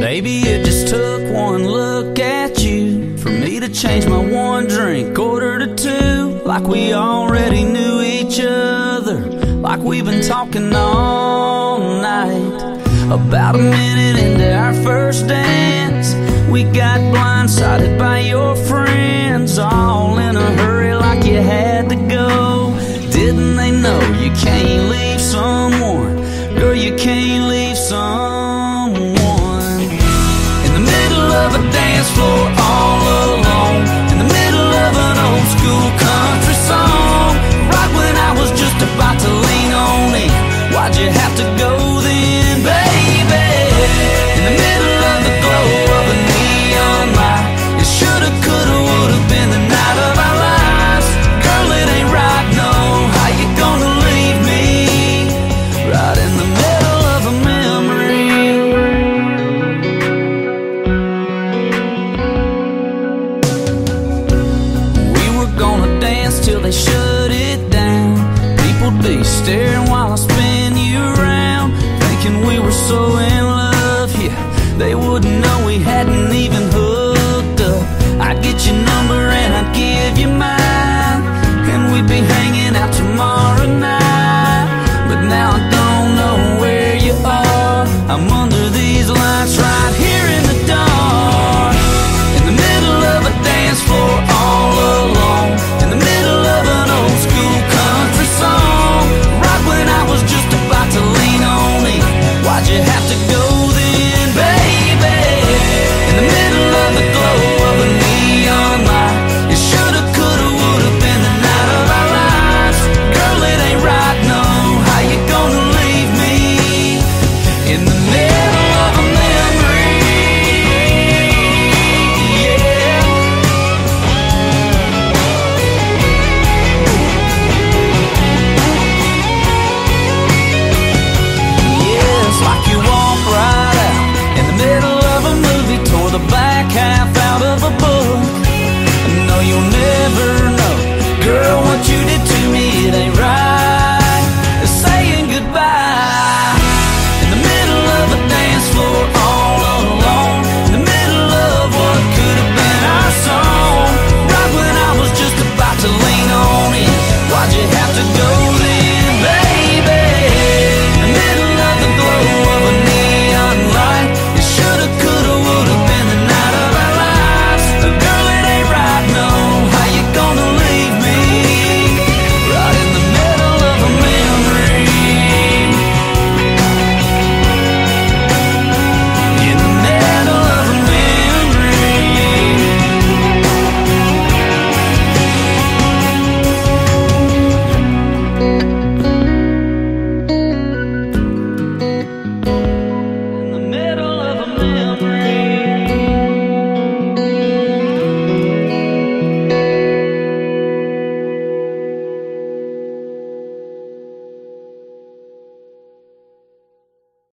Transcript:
Baby, it just took one look at you for me to change my one drink order to two. Like we already knew each other, like we've been talking all night. About a minute into our first dance, we got blindsided by your friends, all in a hurry like you had to go. Didn't they know you can't leave someone? Girl, you can't leave someone in the middle of a dance floor People'd be staring while I spin you around, thinking we were so in love. Have Girl, I want you to remember